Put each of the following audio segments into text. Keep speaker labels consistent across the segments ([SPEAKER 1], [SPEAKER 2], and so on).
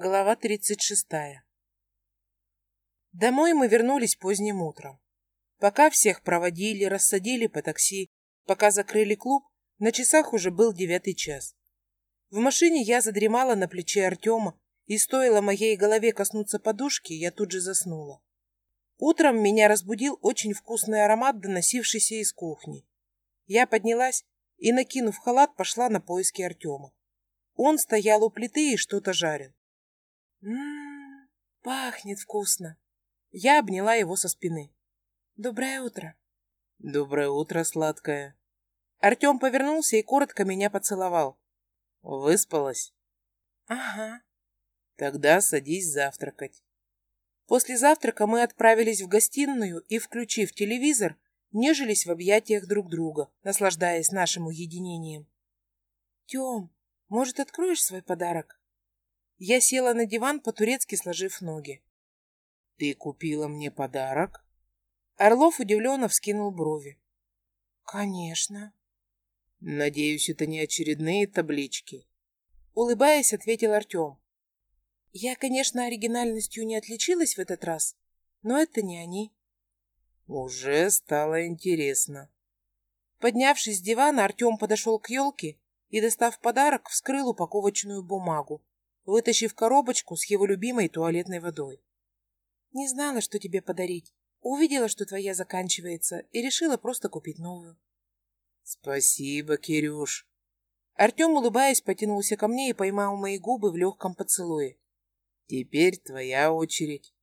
[SPEAKER 1] Глава 36. Домой мы вернулись поздним утром. Пока всех проводили, рассадили по такси, пока закрыли клуб, на часах уже был девятый час. В машине я задремала на плече Артема, и стоило моей голове коснуться подушки, я тут же заснула. Утром меня разбудил очень вкусный аромат, доносившийся из кухни. Я поднялась и, накинув халат, пошла на поиски Артема. Он стоял у плиты и что-то жарил. Ммм, пахнет вкусно. Я обняла его со спины. Доброе утро.
[SPEAKER 2] Доброе утро, сладкая.
[SPEAKER 1] Артем повернулся и коротко меня поцеловал.
[SPEAKER 2] Выспалась?
[SPEAKER 1] Ага.
[SPEAKER 2] Тогда садись завтракать.
[SPEAKER 1] После завтрака мы отправились в гостиную и, включив телевизор, нежились в объятиях друг друга, наслаждаясь нашим уединением. Тем, может, откроешь свой подарок? Я села на диван, по-турецки сложив ноги.
[SPEAKER 2] «Ты купила мне подарок?»
[SPEAKER 1] Орлов удивленно вскинул брови. «Конечно».
[SPEAKER 2] «Надеюсь, это не очередные таблички?»
[SPEAKER 1] Улыбаясь, ответил Артем. «Я, конечно, оригинальностью не отличилась в этот раз, но это не они».
[SPEAKER 2] Уже стало интересно.
[SPEAKER 1] Поднявшись с дивана, Артем подошел к елке и, достав подарок, вскрыл упаковочную бумагу, вытащив коробочку с его любимой туалетной водой. «Не знала, что тебе подарить. Увидела, что твоя заканчивается, и решила просто купить новую».
[SPEAKER 2] «Спасибо, Кирюш».
[SPEAKER 1] Артем, улыбаясь, потянулся ко мне и поймал мои губы в легком поцелуе.
[SPEAKER 2] «Теперь твоя очередь».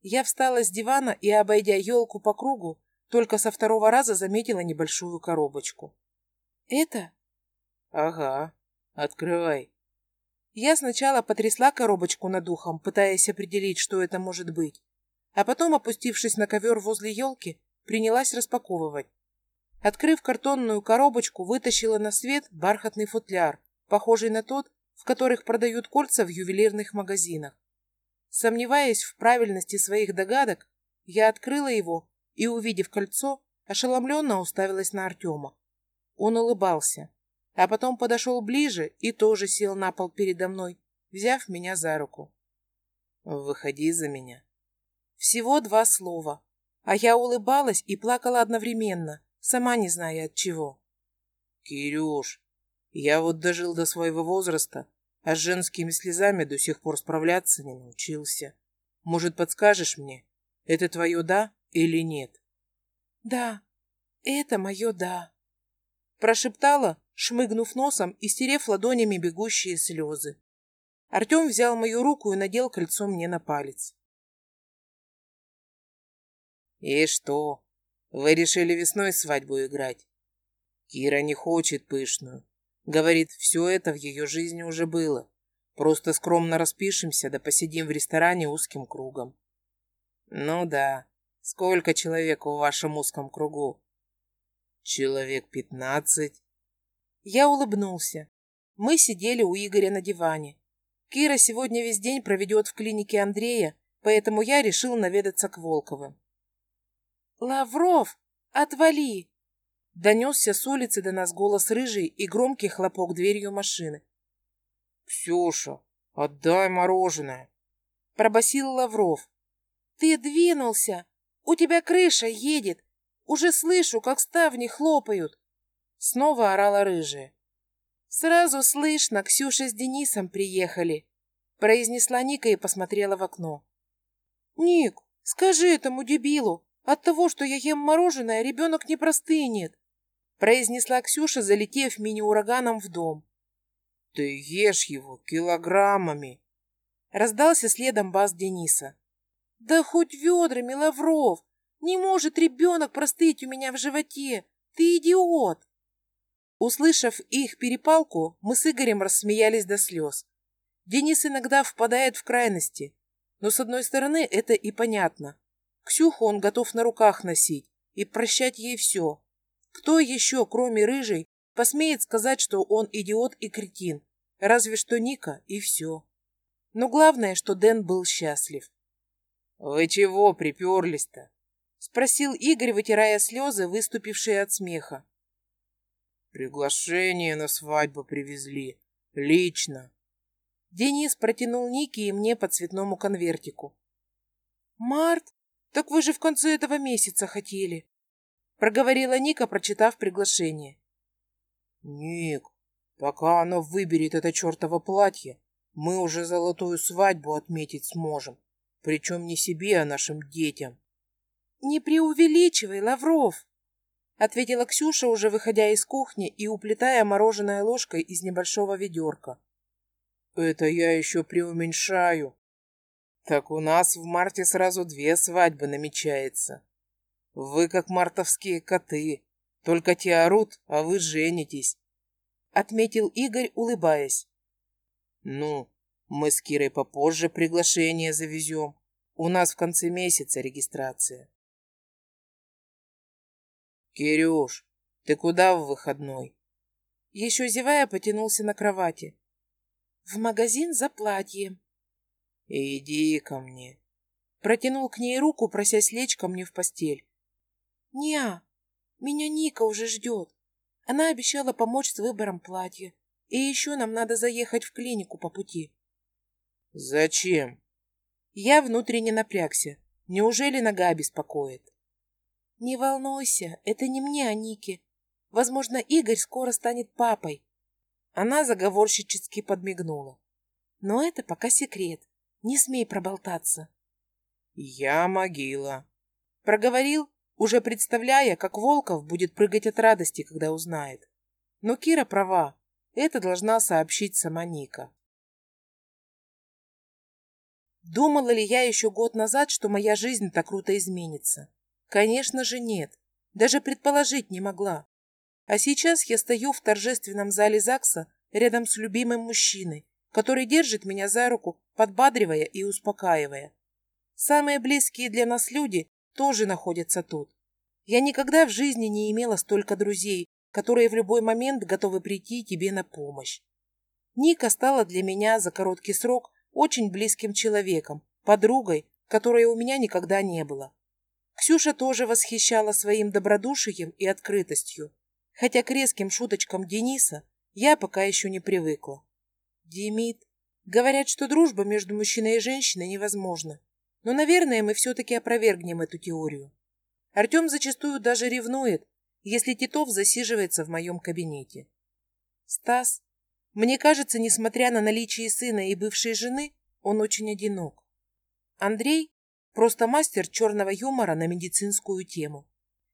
[SPEAKER 1] Я встала с дивана и, обойдя елку по кругу, только со второго раза заметила небольшую коробочку. «Это?»
[SPEAKER 2] «Ага. Открывай».
[SPEAKER 1] Я сначала потрясла коробочку над ухом, пытаясь определить, что это может быть, а потом, опустившись на ковер возле елки, принялась распаковывать. Открыв картонную коробочку, вытащила на свет бархатный футляр, похожий на тот, в которых продают кольца в ювелирных магазинах. Сомневаясь в правильности своих догадок, я открыла его и, увидев кольцо, ошеломленно уставилась на Артема. Он улыбался а потом подошел ближе и тоже сел на пол передо мной, взяв меня за руку.
[SPEAKER 2] «Выходи за меня».
[SPEAKER 1] Всего два слова, а я улыбалась и плакала одновременно, сама не зная от чего.
[SPEAKER 2] «Кирюш, я вот дожил до своего возраста, а с женскими слезами до сих пор справляться не научился. Может, подскажешь мне, это твое «да» или нет?»
[SPEAKER 1] «Да, это мое «да», — прошептала, шмыгнув носом и стерев ладонями бегущие слезы. Артем взял мою руку и надел кольцо мне на палец.
[SPEAKER 2] «И что? Вы решили весной свадьбу играть?» Кира не хочет пышную. Говорит, все это в ее жизни уже было. Просто скромно распишемся, да посидим в ресторане узким кругом. Ну да, сколько человек в вашем узком кругу? Человек пятнадцать.
[SPEAKER 1] Я улыбнулся. Мы сидели у Игоря на диване. Кира сегодня весь день проведет в клинике Андрея, поэтому я решил наведаться к Волковым. «Лавров, отвали!» Донесся с улицы до нас голос рыжий и громкий хлопок дверью машины.
[SPEAKER 2] «Ксюша, отдай мороженое!»
[SPEAKER 1] Пробасил Лавров. «Ты двинулся! У тебя крыша едет! Уже слышу, как ставни хлопают!» Снова орала рыжая. «Сразу слышно, Ксюша с Денисом приехали», произнесла Ника и посмотрела в окно. «Ник, скажи этому дебилу, от того, что я ем мороженое, ребенок не простынет», произнесла Ксюша, залетев мини-ураганом в дом.
[SPEAKER 2] «Ты ешь его килограммами»,
[SPEAKER 1] раздался следом бас Дениса. «Да хоть ведрами, Лавров! Не может ребенок простыть у меня в животе! Ты идиот!» Услышав их перепалку, мы с Игорем рассмеялись до слез. Денис иногда впадает в крайности, но с одной стороны это и понятно. Ксюху он готов на руках носить и прощать ей все. Кто еще, кроме Рыжей, посмеет сказать, что он идиот и кретин? Разве что Ника и все. Но главное, что Дэн был счастлив.
[SPEAKER 2] «Вы чего приперлись-то?»
[SPEAKER 1] — спросил Игорь, вытирая слезы, выступившие от смеха.
[SPEAKER 2] Приглашение на свадьбу привезли. Лично.
[SPEAKER 1] Денис протянул Нике и мне по цветному конвертику. «Март, так вы же в конце этого месяца хотели», проговорила Ника, прочитав приглашение.
[SPEAKER 2] «Ник, пока она выберет это чертово платье, мы уже золотую свадьбу отметить сможем, причем не себе, а нашим детям».
[SPEAKER 1] «Не преувеличивай, Лавров!» Ответила Ксюша, уже выходя из кухни и уплетая мороженое ложкой из небольшого ведерка.
[SPEAKER 2] «Это я еще преуменьшаю. Так у нас в марте сразу две свадьбы намечается. Вы как мартовские коты, только те орут, а вы женитесь», отметил Игорь, улыбаясь. «Ну, мы с Кирой попозже приглашение завезем. У нас в конце месяца регистрация». «Кирюш, ты куда в выходной?»
[SPEAKER 1] Еще зевая, потянулся на кровати. «В магазин за платьем».
[SPEAKER 2] «Иди ко мне».
[SPEAKER 1] Протянул к ней руку, просясь лечь ко мне в постель. «Неа, меня Ника уже ждет. Она обещала помочь с выбором платья. И еще нам надо заехать в клинику по пути».
[SPEAKER 2] «Зачем?»
[SPEAKER 1] Я внутренне напрягся. Неужели нога беспокоит? «Не волнуйся, это не мне, а Нике. Возможно, Игорь скоро станет папой». Она заговорщически подмигнула. «Но это пока секрет. Не смей проболтаться».
[SPEAKER 2] «Я могила», —
[SPEAKER 1] проговорил, уже представляя, как Волков будет прыгать от радости, когда узнает. Но Кира права. Это должна сообщить сама Ника. Думала ли я еще год назад, что моя жизнь так круто изменится? Конечно же нет. Даже предположить не могла. А сейчас я стою в торжественном зале ЗАГСа рядом с любимым мужчиной, который держит меня за руку, подбадривая и успокаивая. Самые близкие для нас люди тоже находятся тут. Я никогда в жизни не имела столько друзей, которые в любой момент готовы прийти тебе на помощь. Ника стала для меня за короткий срок очень близким человеком, подругой, которой у меня никогда не было. Ксюша тоже восхищала своим добродушием и открытостью, хотя к резким шуточкам Дениса я пока еще не привыкла. Демид. Говорят, что дружба между мужчиной и женщиной невозможна. Но, наверное, мы все-таки опровергнем эту теорию. Артем зачастую даже ревнует, если Титов засиживается в моем кабинете. Стас. Мне кажется, несмотря на наличие сына и бывшей жены, он очень одинок. Андрей Просто мастер черного юмора на медицинскую тему.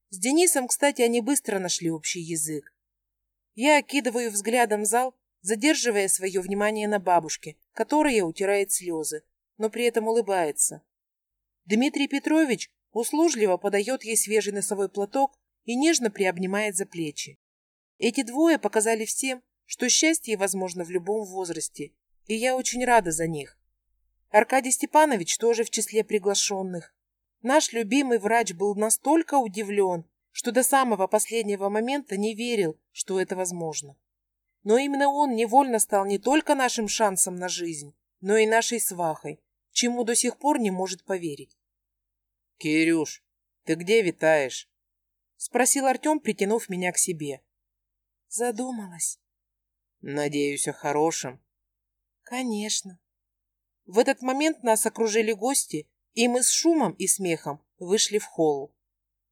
[SPEAKER 1] С Денисом, кстати, они быстро нашли общий язык. Я окидываю взглядом зал, задерживая свое внимание на бабушке, которая утирает слезы, но при этом улыбается. Дмитрий Петрович услужливо подает ей свежий носовой платок и нежно приобнимает за плечи. Эти двое показали всем, что счастье возможно в любом возрасте, и я очень рада за них. Аркадий Степанович тоже в числе приглашенных. Наш любимый врач был настолько удивлен, что до самого последнего момента не верил, что это возможно. Но именно он невольно стал не только нашим шансом на жизнь, но и нашей свахой, чему до сих пор не может поверить.
[SPEAKER 2] «Кирюш, ты где витаешь?»
[SPEAKER 1] — спросил Артем, притянув меня к себе. Задумалась.
[SPEAKER 2] «Надеюсь, о хорошем?»
[SPEAKER 1] «Конечно. В этот момент нас окружили гости, и мы с шумом и смехом вышли в холл.